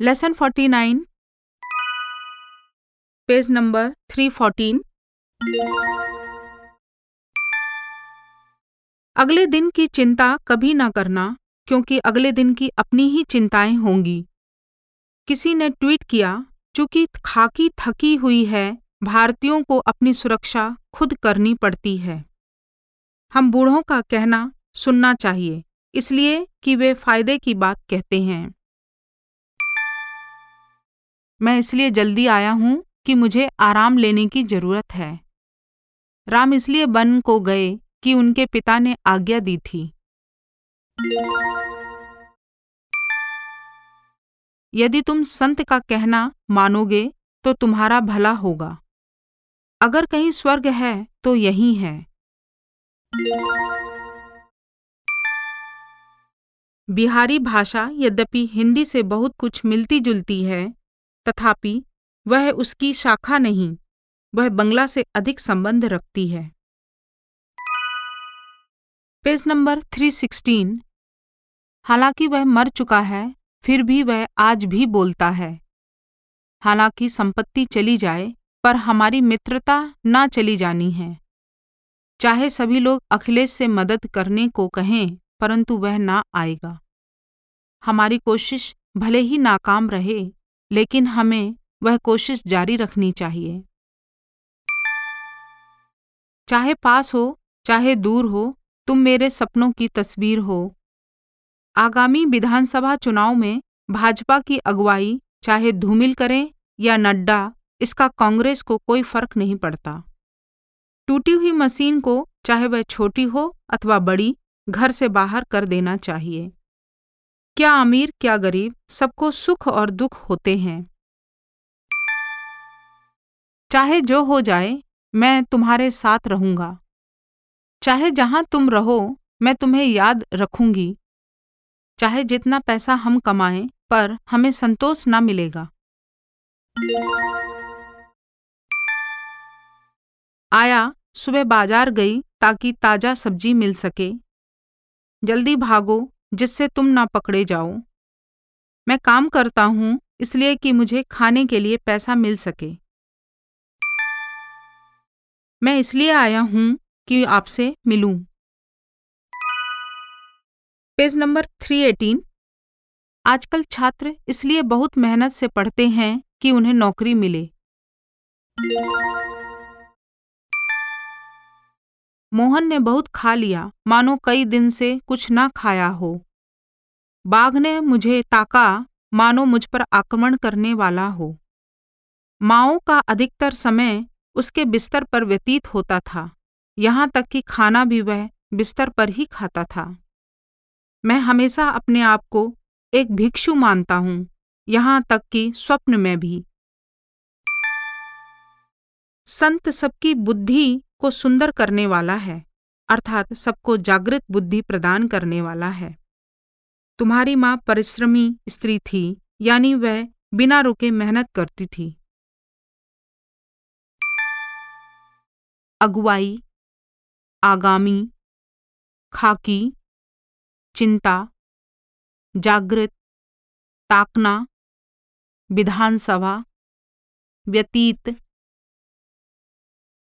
Lesson forty nine page number three fourteen अगले दिन की चिंता कभी ना करना, क्योंकि अगले दिन की अपनी ही चिंताएँ होंगी। किसी ने ट्वीट किया, चूँकि खाकी थकी हुई है, भारतीयों को अपनी सुरक्षा खुद करनी पड़ती है। हम बूढ़ों का कहना सुनना चाहिए, इसलिए कि वे फ़ायदे की बात कहते हैं। मैं इसलिए जल्दी आया हूँ कि मुझे आराम लेने की ज़रूरत है। राम इसलिए वन को गए कि उनके पिता ने आज्ञा दी थी। यदि तुम संत का कहना मानोगे तो तुम्हारा भला होगा। अगर कहीं स्वर्ग है तो यही है। बिहारी भाषा यद्यपि हिंदी से बहुत कुछ मिलती जुलती है, तथापि वह उसकी शाखा नहीं, वह बंगला से अधिक संबंध रखती है। पेज नंबर 316 हालाँकि वह मर चुका है, फिर भी वह आज भी बोलता है। हालाँकि संपत्ति चली जाए, पर हमारी मित्रता ना चली जानी है। चाहे सभी लोग अखिलेश से मदद करने को कहें, परंतु वह ना आएगा। हमारी कोशिश भले ही नाकाम रहे, लेकिन हमें वह कोशिश जारी रखनी चाहिए। चाहे पास हो, चाहे दूर हो, तुम मेरे सपनों की तस्वीर हो। आगामी विधानसभा चुनाव में भाजपा की अगुवाई चाहे धूमिल करें या नड्डा, इसका कांग्रेस को कोई फ़र्क नहीं पड़ता। टूटी हुई मशीन को चाहे वह छोटी हो अथवा बड़ी, घर से बाहर कर देना चाहिए। क्या अमीर, क्या गरीब सबको सुख और दुख होते हैं? चाहे जो हो जाए, मैं तुम्हारे साथ रहूँगा। चाहे जहाँ तुम रहो, मैं तुम्हें याद रखूँगी। चाहे जितना पैसा हम कमाएँ, पर हमें संतोष ना मिलेगा। आया, सुबह बाज़ार गई ताकि ताज़ा सब्ज़ी मिल सके। जल्दी भागो, जिससे तुम ना पकड़े जाओ। मैं काम करता हूँ, इसलिए कि मुझे खाने के लिए पैसा मिल सके। मैं इसलिए आया हूँ कि आपसे मिलूं। पेज नंबर 318 आजकल छात्र इसलिए बहुत मेहनत से पढ़ते हैं कि उन्हें नौकरी मिले। मोहन ने बहुत खा लिया। मानो कई दिन से कुछ ना खाया हो। बाघ ने मुझे ताका, मानो मुझ पर आक्रमण करने वाला हो। माओ का अधिकतर समय उसके बिस्तर पर व्यतीत होता था। यहाँ तक कि खाना भी वह बिस्तर पर ही खाता था। मैं हमेशा अपने आप को एक भिक्षु मानता हूँ। यहाँ तक कि स्वप्न में भी। संत सबकी बुद्धि को सुंदर करने वाला है, अर्थात सबको जागृत बुद्धि प्रदान करने वाला है। तुम्हारी माँ परिश्रमी स्त्री थी, यानी वह बिना रुके मेहनत करती थी। अगुवाई, आगामी, खाकी, चिंता, जागृत, ताकना, विधानसभा, व्यतीत